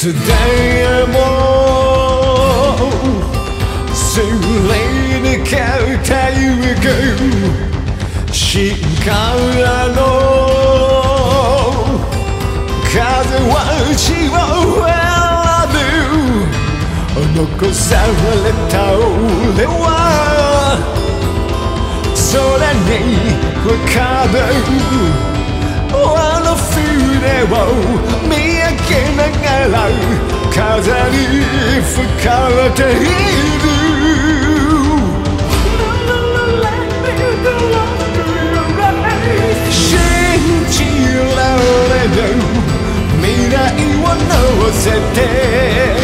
Today I'm all Soon lady can't tell you go 進からの風は血を選ぶ残された俺は空に浮かぶあの船を見けながら風に吹かれている。信じられる未来を乗せて。